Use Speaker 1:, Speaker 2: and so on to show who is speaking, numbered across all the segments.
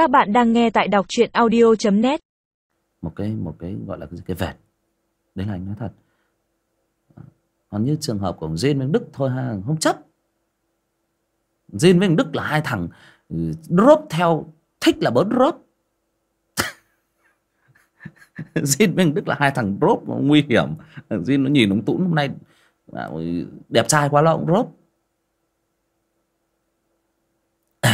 Speaker 1: Các bạn đang nghe tại đọc truyện audio.net
Speaker 2: một cái một cái gọi là cái, cái vẹt. Đấy là anh nói thật. Còn như trường hợp của Jin với Đức thôi ha không chấp. Jin với Đức là hai thằng ừ, drop theo thích là bớt drop. Jin với Đức là hai thằng drop nguy hiểm. Jin nó nhìn ông Tũng hôm nay đẹp trai quá lo ông drop Thì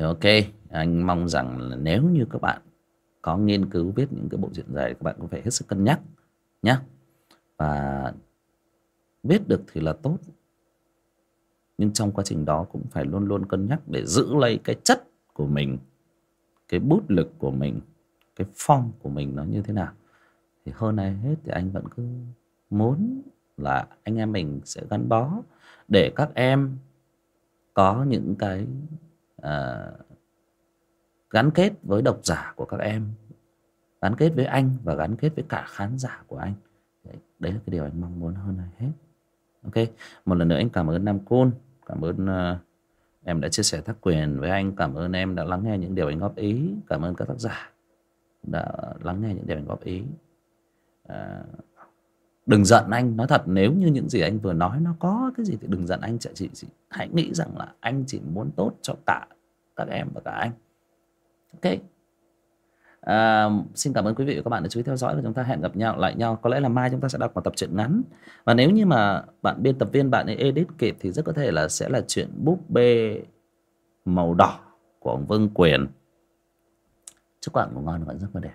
Speaker 2: ok, anh mong rằng là nếu như các bạn có nghiên cứu viết những cái bộ truyện dài các bạn cũng phải hết sức cân nhắc nhé và viết được thì là tốt. Nhưng trong quá trình đó cũng phải luôn luôn cân nhắc để giữ lấy cái chất của mình, cái bút lực của mình, cái phong của mình nó như thế nào. Thì hơn ai hết thì anh vẫn cứ muốn là anh em mình sẽ gắn bó để các em có những cái à, gắn kết với độc giả của các em gắn kết với anh và gắn kết với cả khán giả của anh. Đấy, đấy là cái điều anh mong muốn hơn ai hết. Ok một lần nữa anh cảm ơn nam côn cảm ơn uh, em đã chia sẻ tác quyền với anh cảm ơn em đã lắng nghe những điều anh góp ý cảm ơn các tác giả đã lắng nghe những điều anh góp ý. À, đừng giận anh nói thật nếu như những gì anh vừa nói nó có cái gì thì đừng giận anh chị, chị hãy nghĩ rằng là anh chỉ muốn tốt cho cả các em và cả anh. Ok. À, xin cảm ơn quý vị và các bạn đã chú ý theo dõi và chúng ta hẹn gặp nhau lại nhau. Có lẽ là mai chúng ta sẽ đọc một tập truyện ngắn. Và nếu như mà bạn biên tập viên bạn ấy edit kịp thì rất có thể là sẽ là chuyện búp bê màu đỏ của ông Vương Quyền. Chúc các bạn ngủ ngon và giấc mơ đẹp